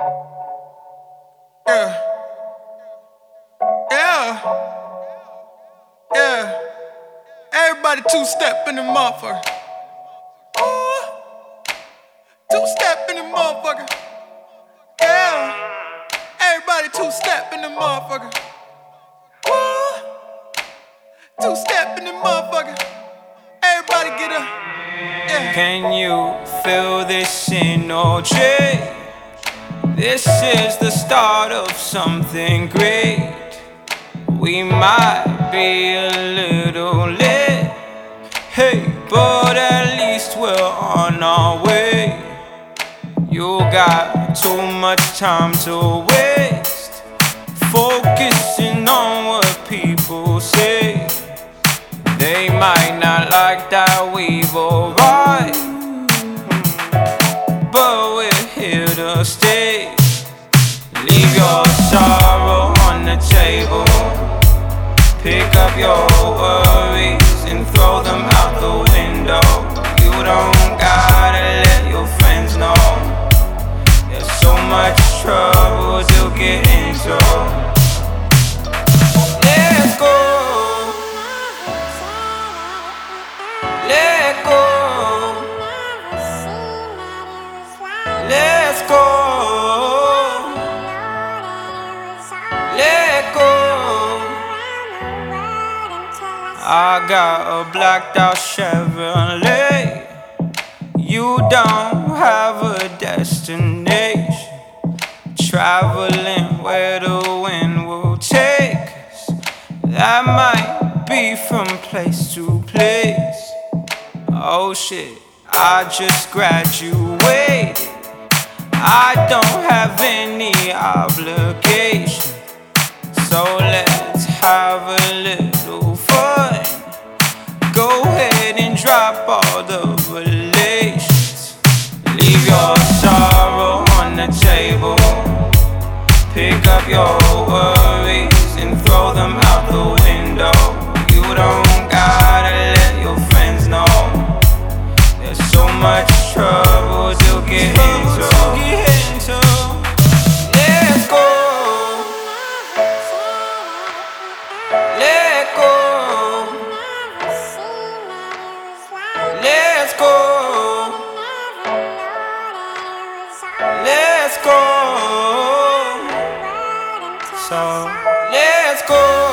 Yeah. Yeah. Yeah. Everybody two step in the motherfucker. Ooh. Two step in the motherfucker. Yeah. Everybody two step in the motherfucker. Ooh. Two step in the motherfucker. Everybody get up. Yeah. Can you feel this energy? This is the start of something great. We might be a little late, hey, but at least we're on our way. You got too much time to waste, focusing on what people say. They might not like that we've arrived, to stay. Leave your sorrow on the table. Pick up your worries and throw them out the window. I got a blacked out Chevrolet. You don't have a destination. Traveling where the wind will take us. That might be from place to place. Oh shit, I just graduated. I don't have any obligation. So let's have a. Go ahead and drop all the relations. Leave your sorrow on the table. Pick up your song. Let's go.